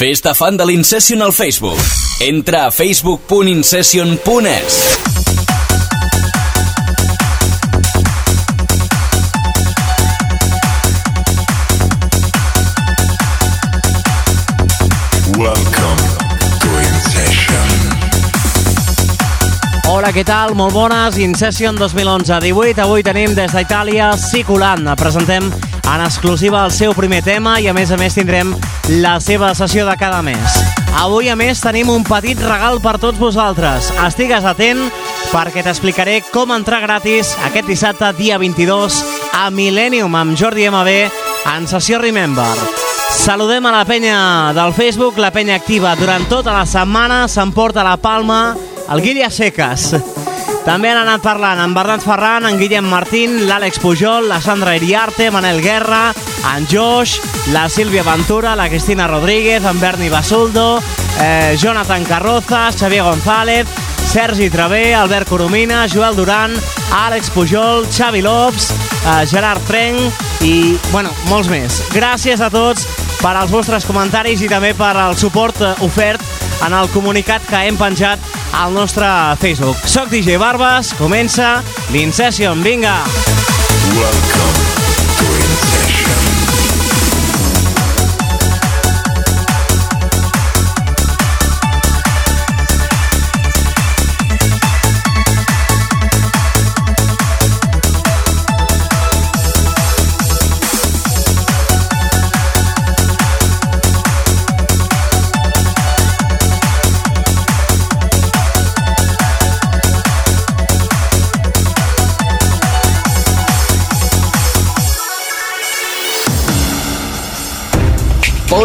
Fes-te fan de l'Incession al Facebook. Entra a facebook.incession.es. Welcome to Incession. Hola, què tal? Molt bones. Incession 2011-18. Avui tenim des d'Itàlia Ciculant. Presentem en exclusiva el seu primer tema i a més a més tindrem la seva sessió de cada mes. Avui a més tenim un petit regal per tots vosaltres. Estigues atent perquè t'explicaré com entrar gratis aquest dissabte dia 22 a Millennium amb Jordi MB en sessió Remember. Saludem a la penya del Facebook, la penya activa. Durant tota la setmana s'emporta la palma el Guilla Seques. També han anat parlant en Bernat Ferran, en Guillem Martín, l'Àlex Pujol, la Sandra Iriarte, Manel Guerra, en Josh, la Sílvia Ventura, la Cristina Rodríguez, en Berni Basuldo, eh, Jonathan Carroza, Xavier González, Sergi Travé, Albert Coromina, Joel Duran, Àlex Pujol, Xavi Lops, eh, Gerard Trenc i, bueno, molts més. Gràcies a tots per als vostres comentaris i també per al suport eh, ofert en el comunicat que hem penjat al nostre Facebook. Soc DJ Barbas, comença l'Incession, vinga! Welcome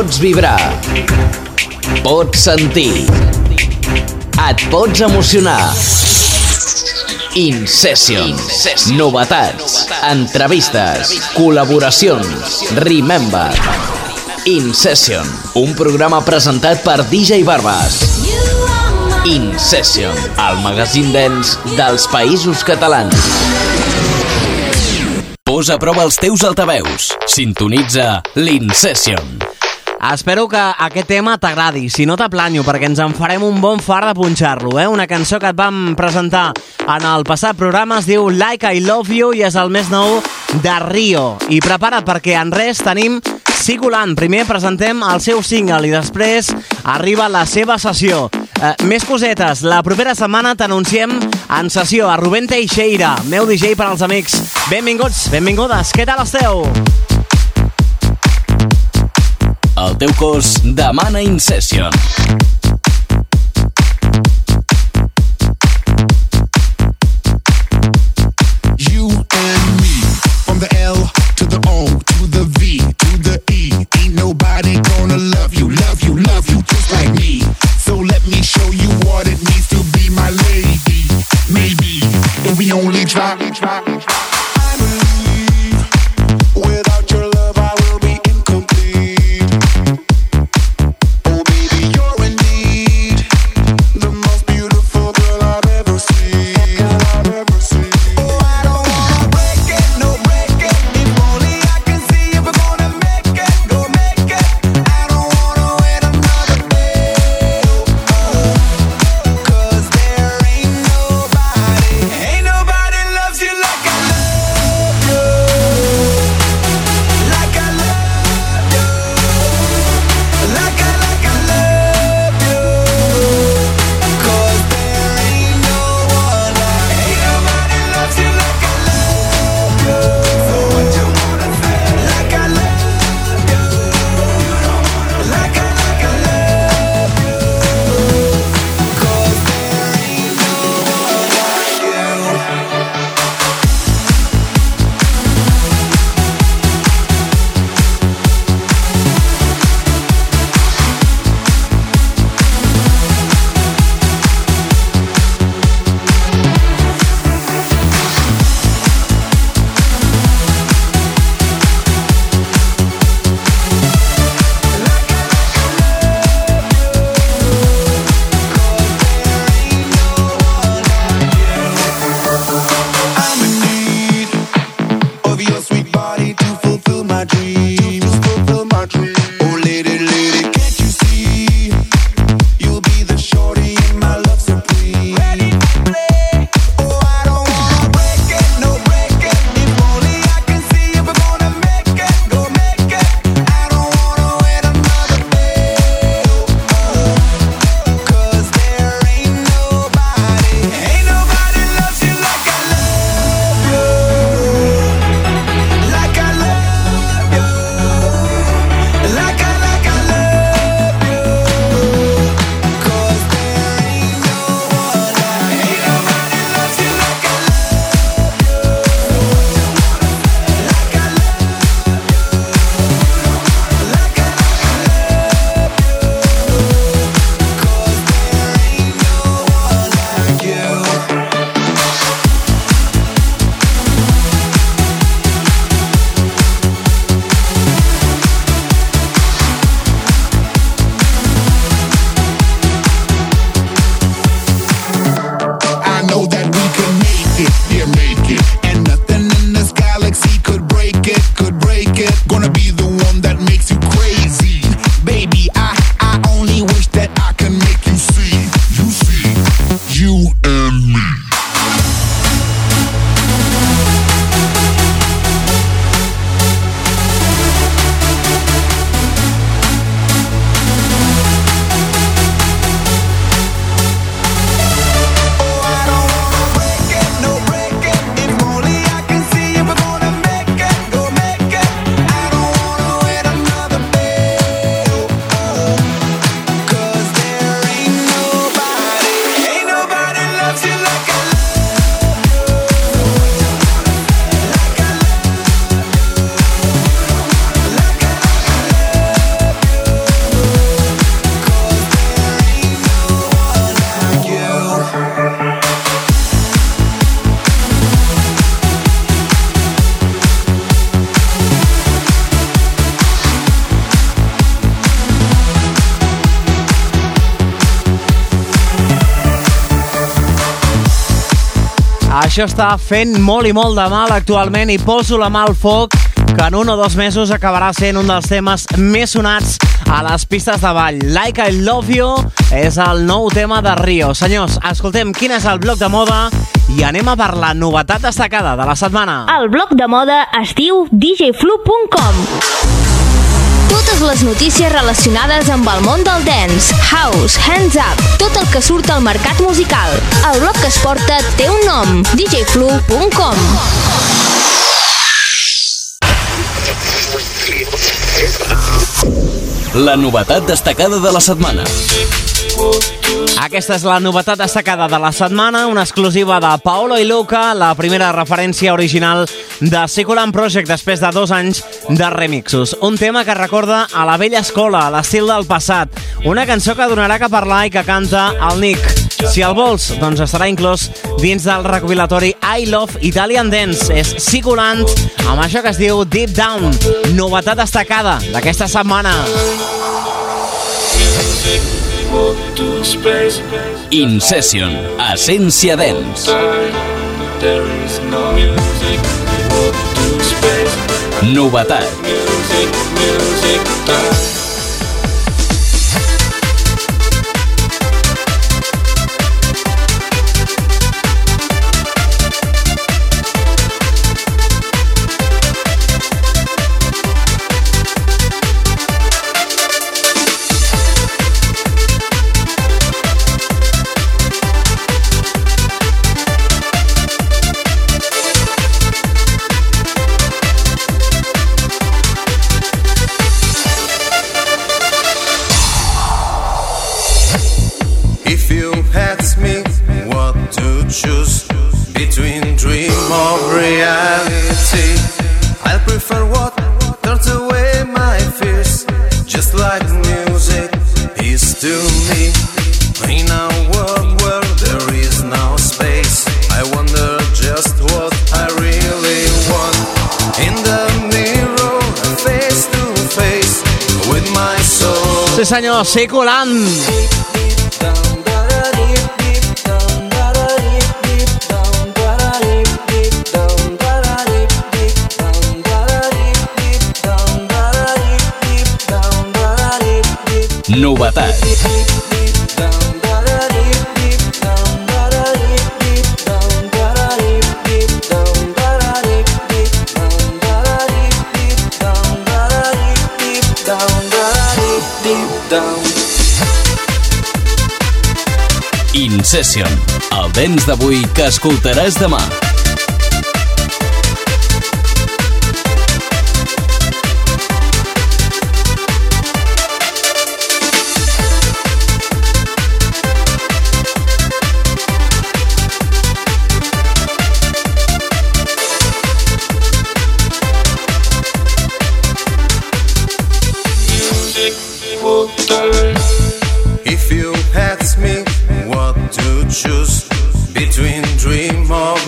Pots vibrar. Pots sentir. Et pots emocionar. Incession. Novetats. Entrevistes. Col·laboracions. Remember. Incession. Un programa presentat per DJ Barbas. Incession. El magazín dens dels països catalans. Posa a prova els teus altaveus. Sintonitza l'Incession. Espero que aquest tema t'agradi. Si no t'aplanyo, perquè ens en farem un bon far de punxar-lo. Eh? Una cançó que et vam presentar en el passat programa es diu Like I Love You i és el més nou de Rio. I prepara't perquè en res tenim Sigulant. Primer presentem el seu single i després arriba la seva sessió. Eh, més cosetes. La propera setmana t'anunciem en sessió a Rubén Teixeira, meu DJ per als amics. Benvinguts, benvingudes. Què tal esteu? El teu cos demana Incession. You and me, from the L to the O to the V to the E. Ain't nobody gonna love you, love you, love you just like me. So let me show you what it means to be my lady. Maybe if we only try. I Això està fent molt i molt de mal actualment i poso la mà al foc que en un o dos mesos acabarà sent un dels temes més sonats a les pistes de ball. Like I Love You és el nou tema de Rio. Senyors, escoltem quin és el bloc de moda i anem a per la novetat destacada de la setmana. El bloc de moda es diu djflu.com totes les notícies relacionades amb el món del dance, house, hands up, tot el que surt al mercat musical. El blog que es porta té un nom, djflu.com. La novetat destacada de la setmana. Aquesta és la novetat destacada de la setmana, una exclusiva de Paolo i Luca, la primera referència original de Seculan Project després de dos anys de remixos. Un tema que recorda a la vella escola, a l'estil del passat. Una cançó que donarà que parlar i que canta el Nick. Si el vols, doncs estarà inclòs dins del recopilatori I Love Italian Dance. És Siculant, amb això que es diu Deep Down. Novetat destacada d'aquesta setmana. In Session, Essència Dance. Novetat. años, Ecoland. Session, el dents d'avui que escoltaràs demà.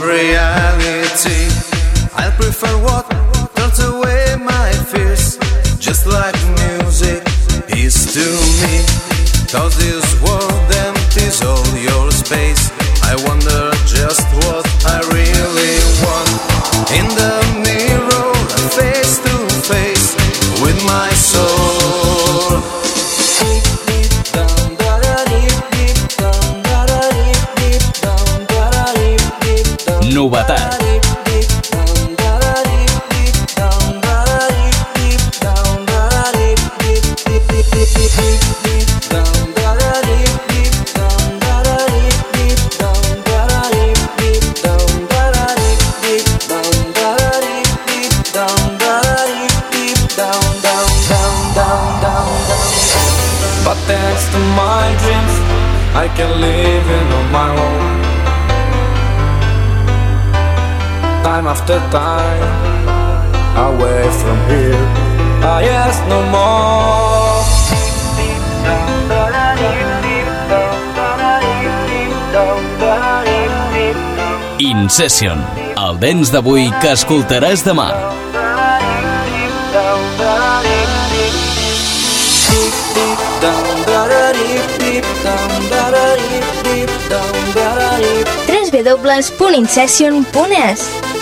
Reality, I prefer what turns away my fears, just like music is to me. Cause this dents d'avui que escoltaràs demà. www.incession.es.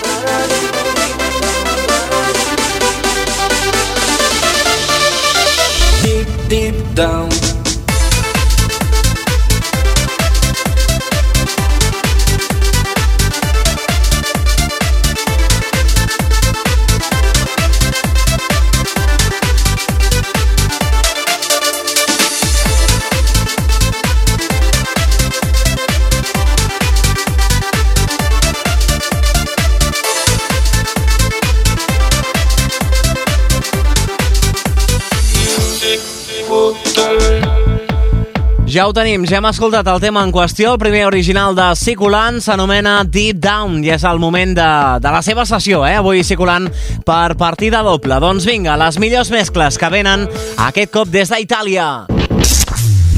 Ja ho tenim, ja hem escoltat el tema en qüestió. El primer original de Ciculant s'anomena Deep Down i és el moment de, de la seva sessió, eh? Avui Ciculant per partida doble. Doncs vinga, les millors mescles que venen aquest cop des d'Itàlia.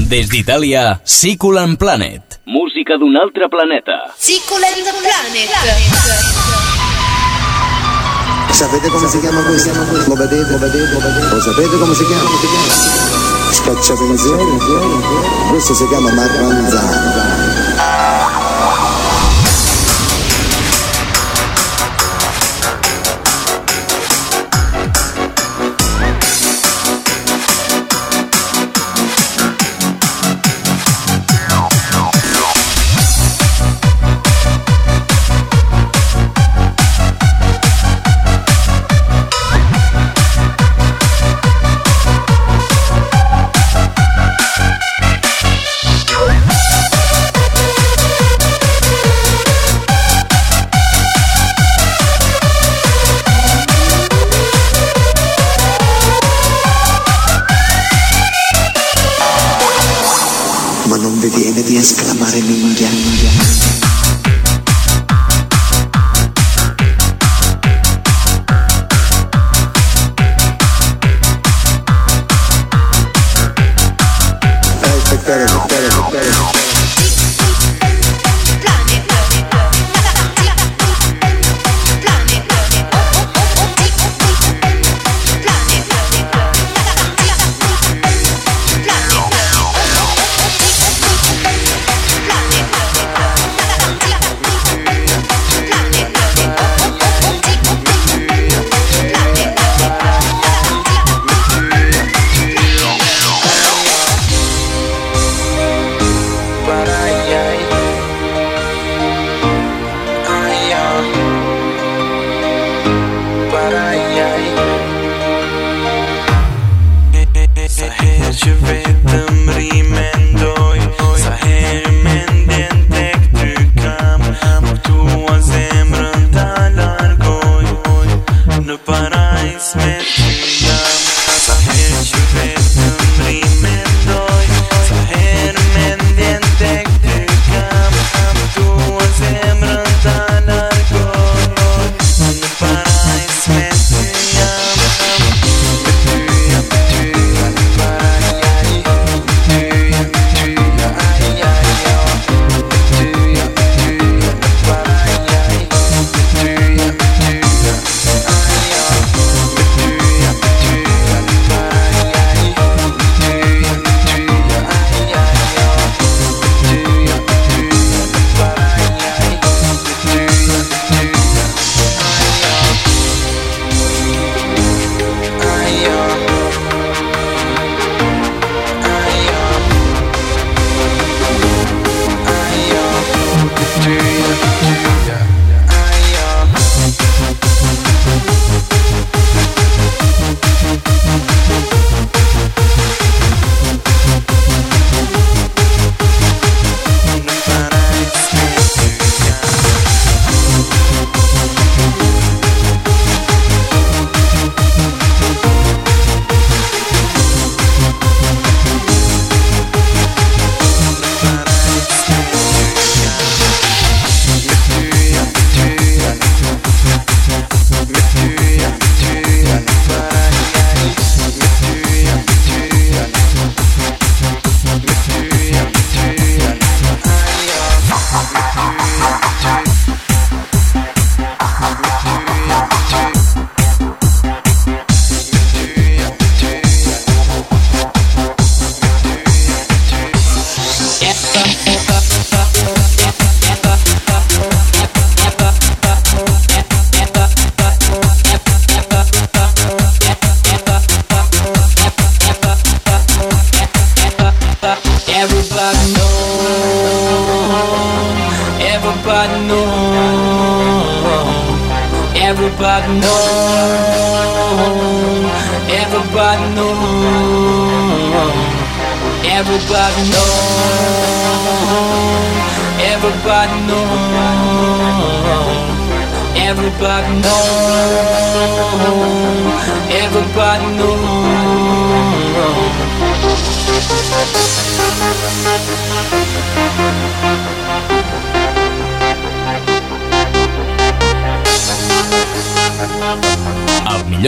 Des d'Itàlia, Ciculant Planet. Música d'un altre planeta. Cicolent Planet. Sapete come si chiama questo? Lo vedete? Lo vedete? Lo vedete? Lo sapete come si chiama? Scacciapensieri? Questo si chiama marranzano.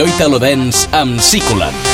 Italo Dance amb Siculan.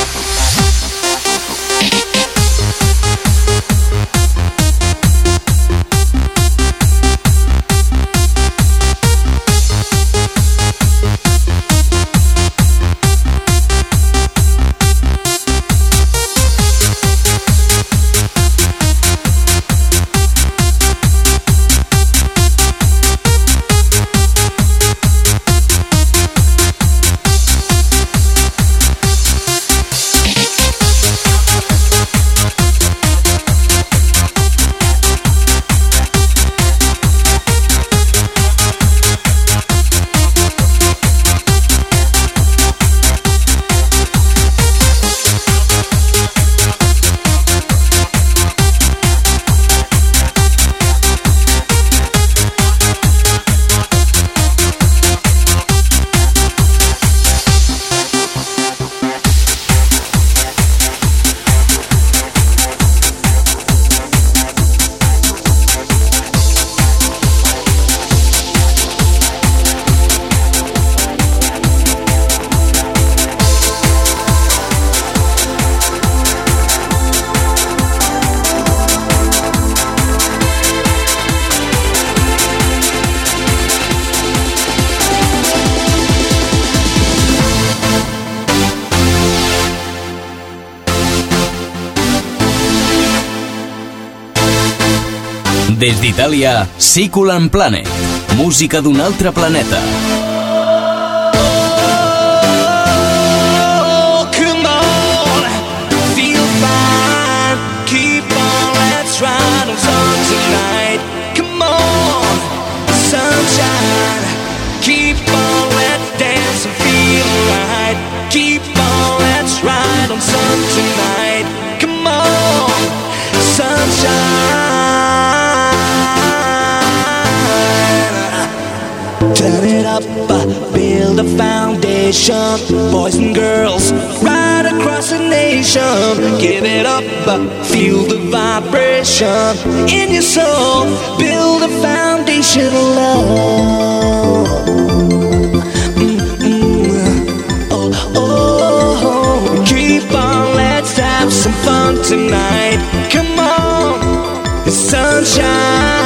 Des d'Itàlia, Siculan Planet. Música d'un altre planeta. Uh, build a foundation. Boys and girls, right across the nation. Give it up, uh, feel the vibration in your soul. Build a foundation of love. Oh, oh, oh. Keep on, let's have some fun tonight. Come on, sunshine.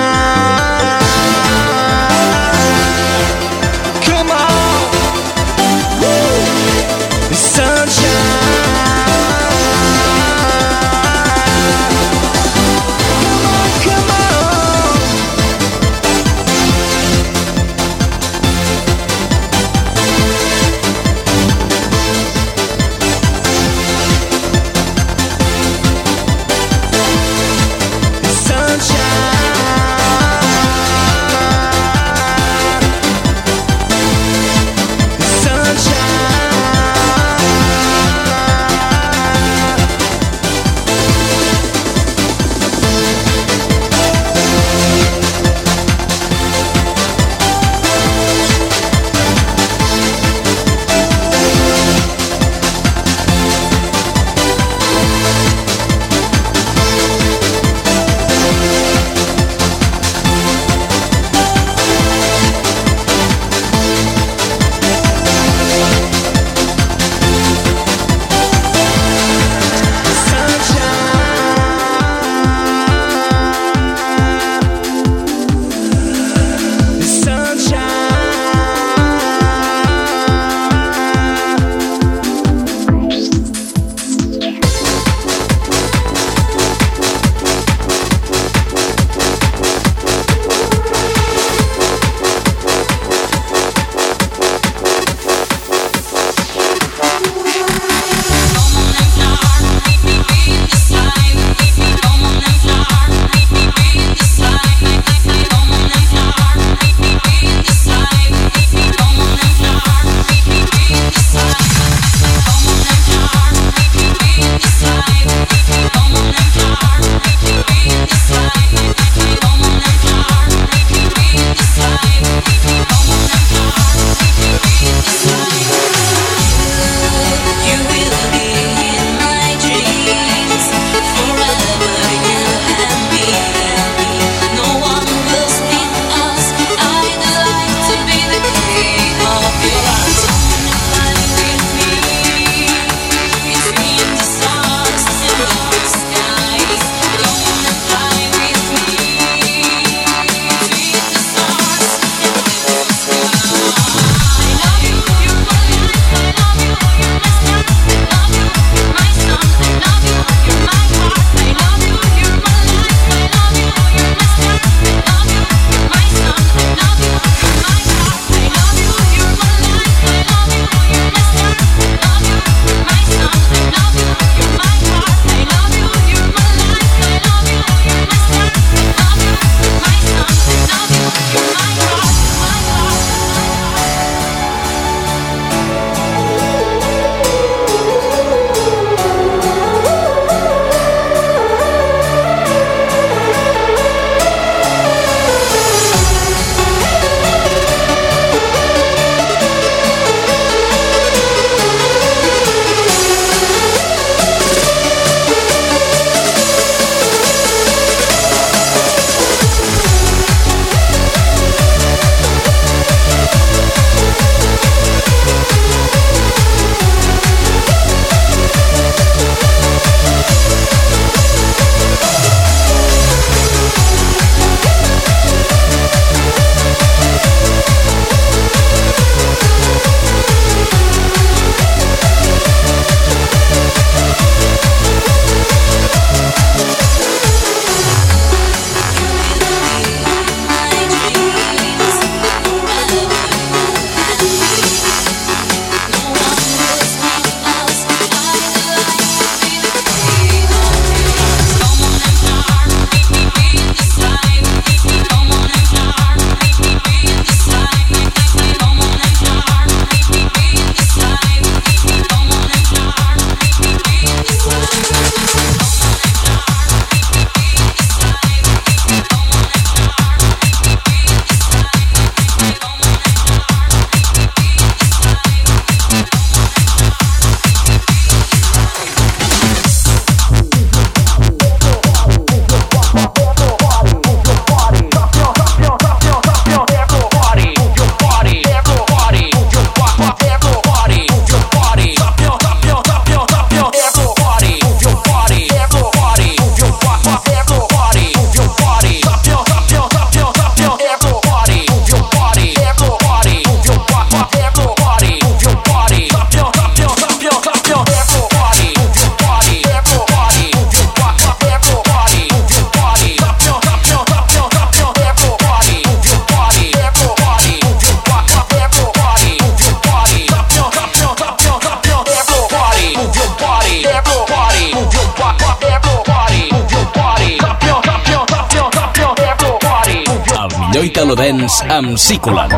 Sikulan.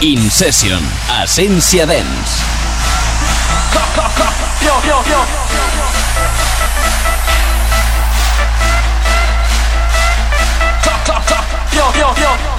In Session, Asensia Dance. yo, yo.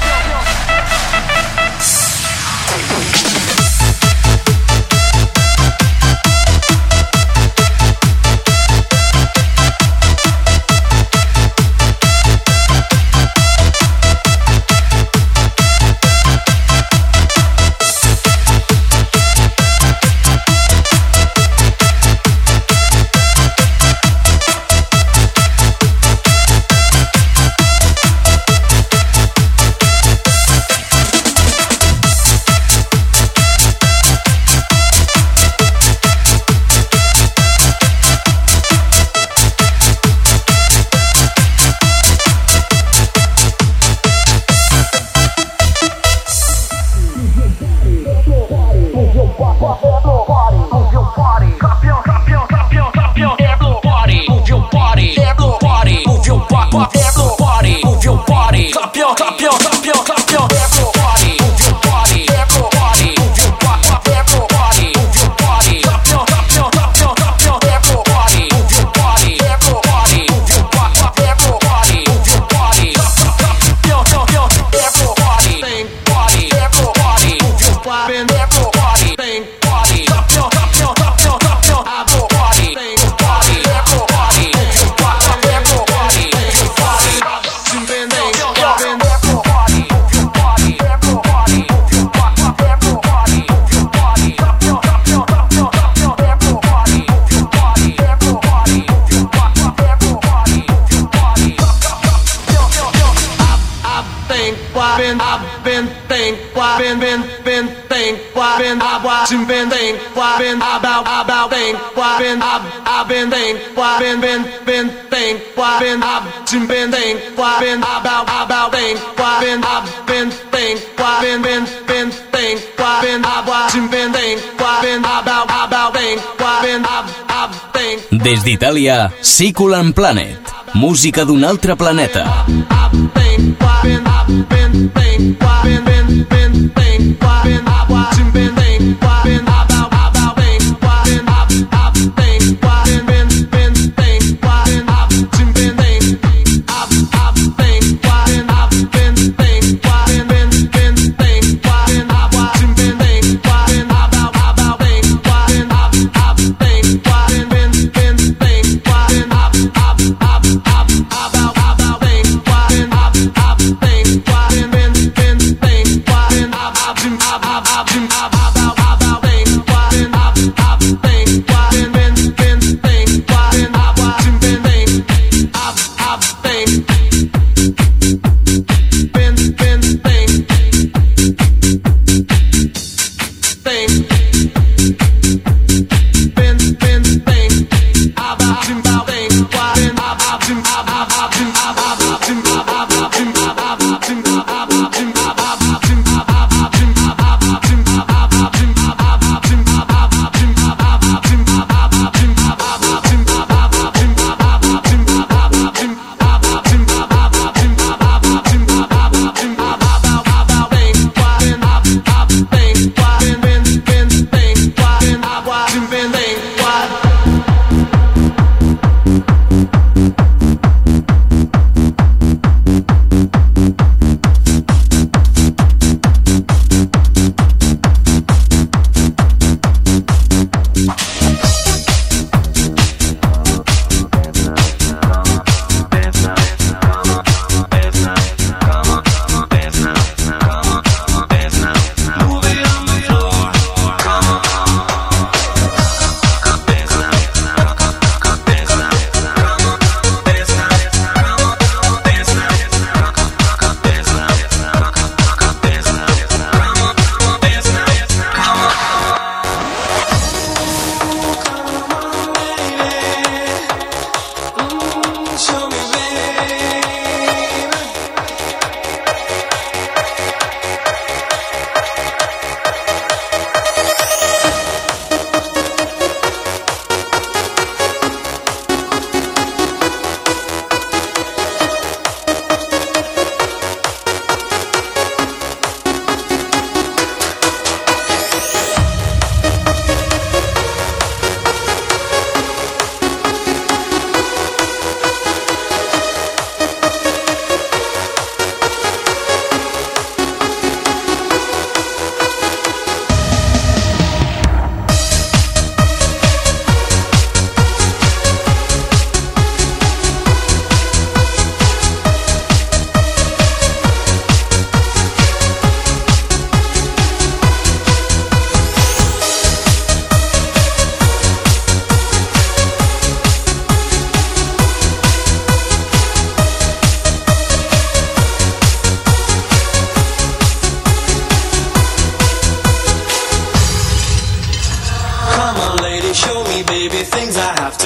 think why bin bin ah, think why bin I why bin ah, why about ah, about think why bin I I Des d'Itàlia, Siculan Planet, música d'un altre planeta. I, I, think, why, why, why,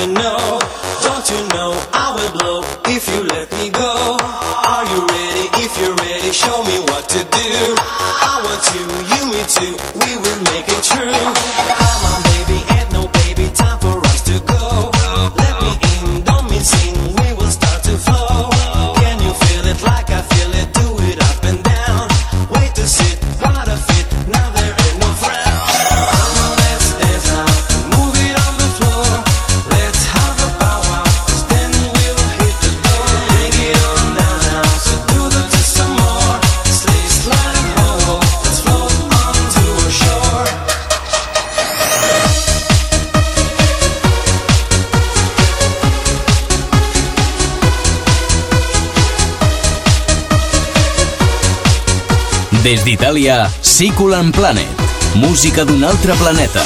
to know. Des d'Itàlia, Siculan Planet. Música d'un altre planeta.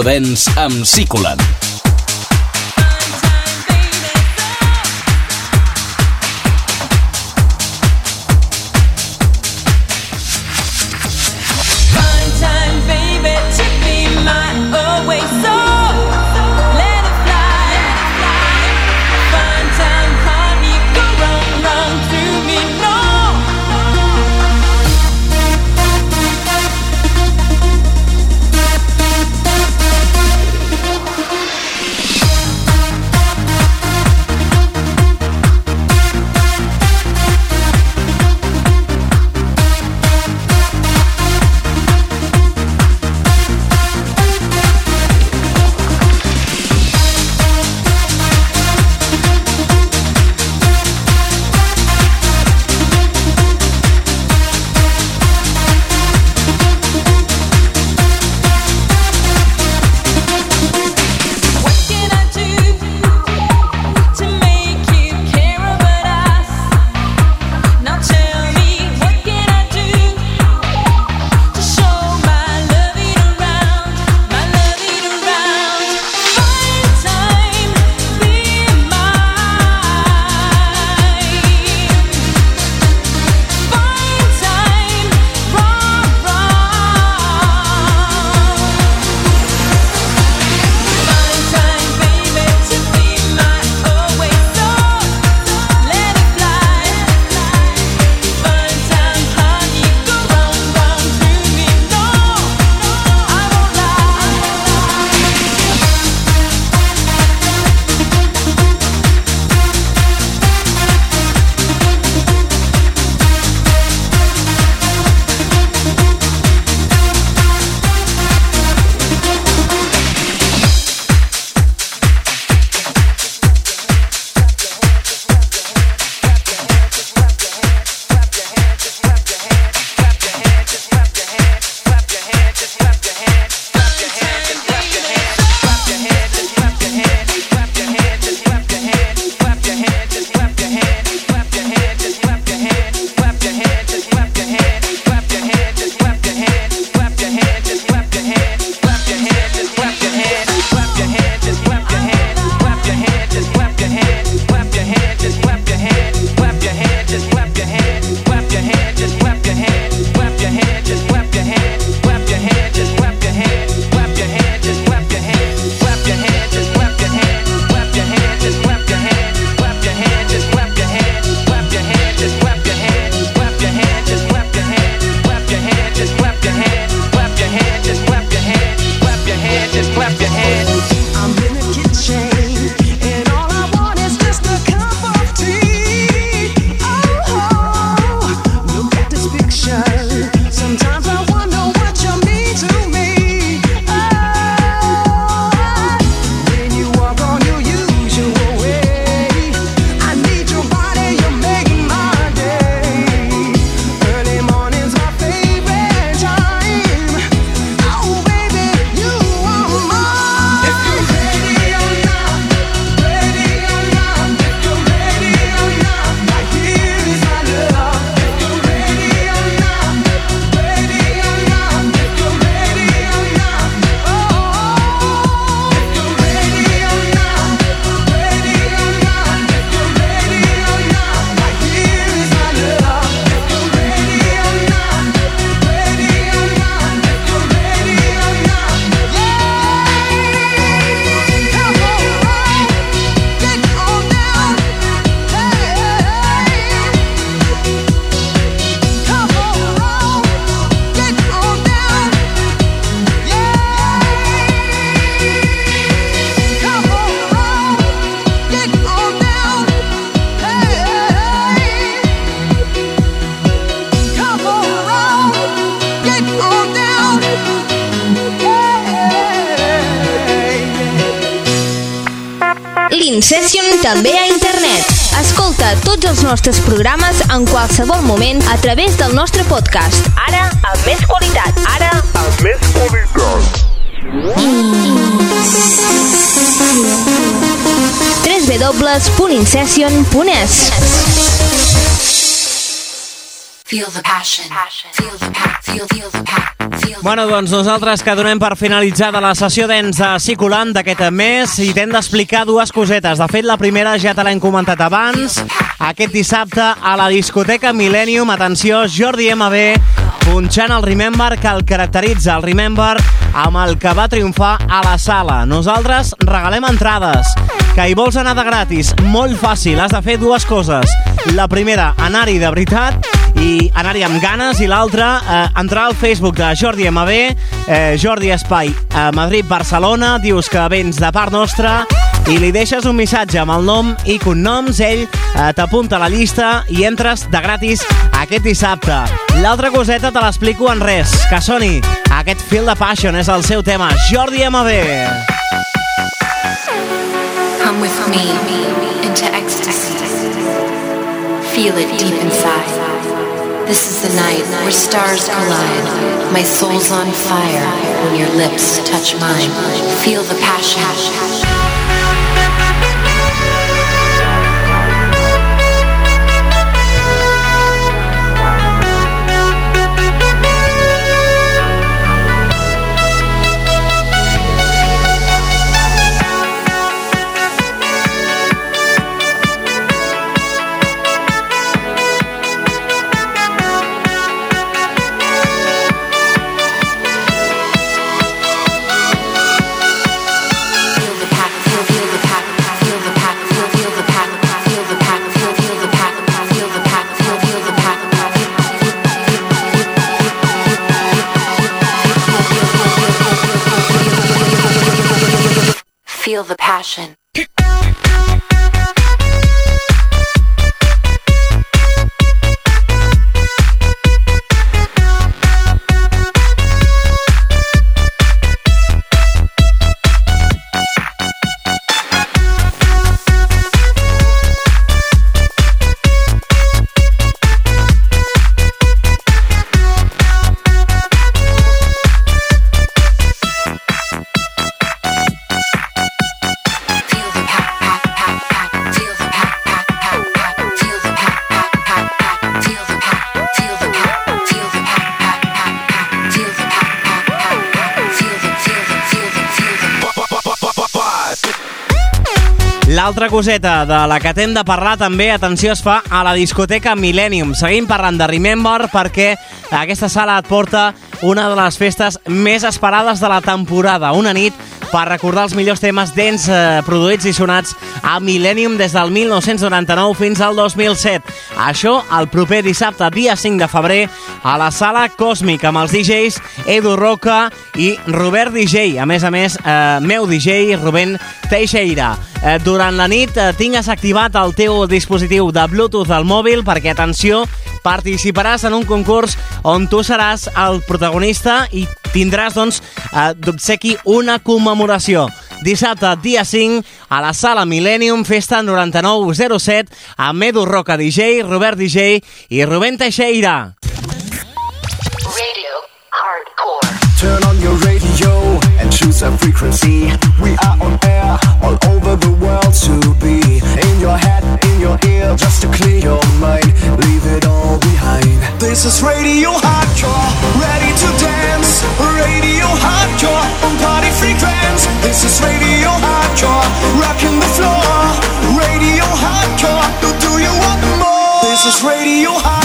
Millor Italo Dance amb Siculan. Session també a internet. Escolta tots els nostres programes en qualsevol moment a través del nostre podcast. Ara, amb més qualitat. Ara, amb més qualitat. www.incession.es Feel the passion. Feel the pa feel feel the pa feel the Bueno, doncs nosaltres que donem per finalitzada la sessió d'ens de Ciculant d'aquest mes i t'hem d'explicar dues cosetes. De fet, la primera ja te l'hem comentat abans. Aquest dissabte a la discoteca Millennium, atenció, Jordi MB punxant el Remember que el caracteritza, el Remember amb el que va triomfar a la sala. Nosaltres regalem entrades, que hi vols anar de gratis, molt fàcil, has de fer dues coses. La primera, anar-hi de veritat i anar-hi amb ganes i l'altra, eh, entrar al Facebook de Jordi MB, eh, Jordi Espai, eh, Madrid-Barcelona, dius que vens de part nostra i li deixes un missatge amb el nom i cognoms, ell eh, t'apunta a la llista i entres de gratis aquest dissabte. L'altra coseta te l'explico en res, que soni aquest Feel the Passion, és el seu tema, Jordi MB. Come with me into ecstasy. Feel it deep inside. This is the night where stars collide. My soul's on fire when your lips touch mine. Feel the passion. Feel the passion. L'altra coseta de la que t'hem de parlar també, atenció, es fa a la discoteca Millennium. Seguim parlant de Remember perquè aquesta sala et porta una de les festes més esperades de la temporada. Una nit per recordar els millors temes dents eh, produïts i sonats a Millennium des del 1999 fins al 2007. Això el proper dissabte, dia 5 de febrer, a la sala Còsmic, amb els DJs Edu Roca i Robert DJ. A més a més, eh, meu DJ, Rubén Teixeira. Eh, durant la nit eh, tingues activat el teu dispositiu de Bluetooth al mòbil perquè, atenció, participaràs en un concurs on tu seràs el protagonista i tindràs, doncs, eh, d'obsequi una commemoració. Dissabte, dia 5, a la sala Millennium, festa 9907, amb Edu Roca DJ, Robert DJ i Rubén Teixeira. And a frequency. We are on air all over the world to be. In your head, in your ear, just to clear your mind. Leave it all behind. This is Radio Hardcore, ready to dance. Radio Hardcore on party frequency. This is Radio Hardcore, rocking the floor. Radio Hardcore, do you want more? This is Radio Hardcore,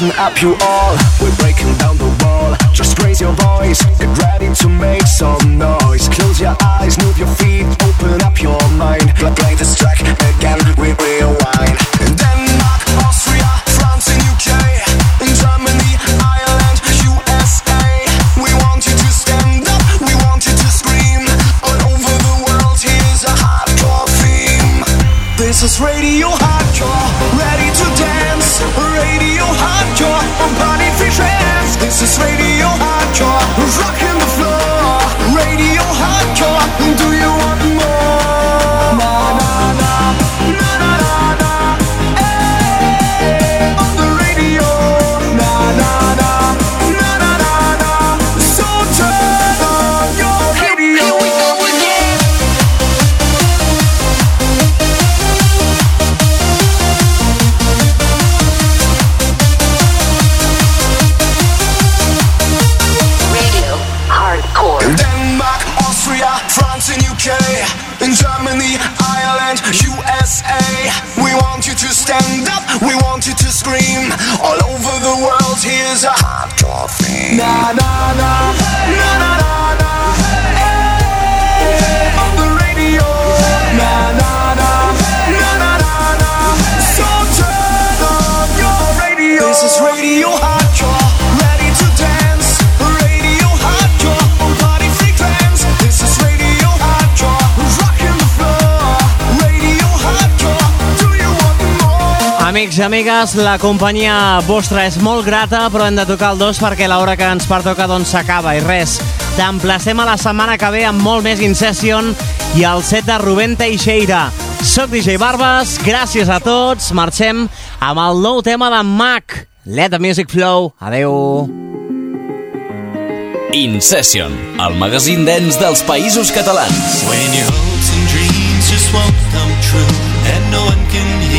listen up, you all. We're breaking down the wall. Just raise your voice. Get ready to make some Amics i amigues, la companyia vostra és molt grata, però hem de tocar el dos perquè l'hora que ens pertoca doncs s'acaba i res. T'emplacem a la setmana que ve amb molt més In-Session i el set de Rubén Teixeira. Soc DJ Barbas, gràcies a tots, marxem amb el nou tema de Mac. Let the music flow. Adeu. In Session, el magazín dens dels països catalans. When your hopes and dreams just won't come true And no one can hear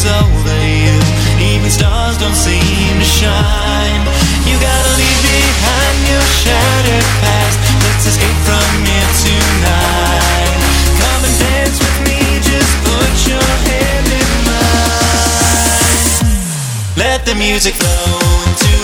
comes over you. Even stars don't seem to shine. You gotta leave behind your shattered past. Let's escape from it tonight. Come and dance with me, just put your hand in mine. Let the music flow into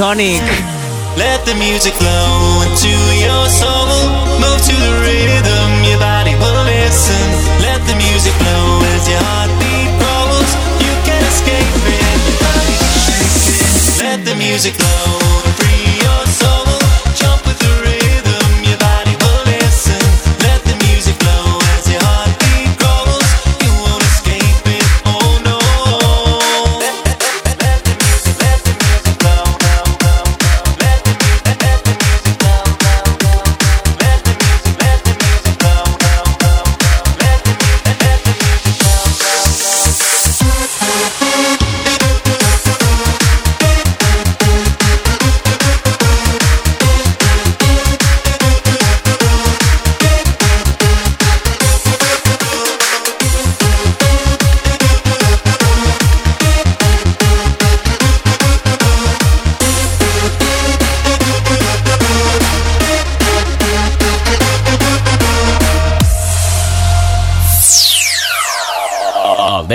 Tectonic. Let the music flow into your soul. Move to the rhythm, your body will listen. Let the music flow as your heartbeat grows. You can escape it, body shaking. Let the music flow,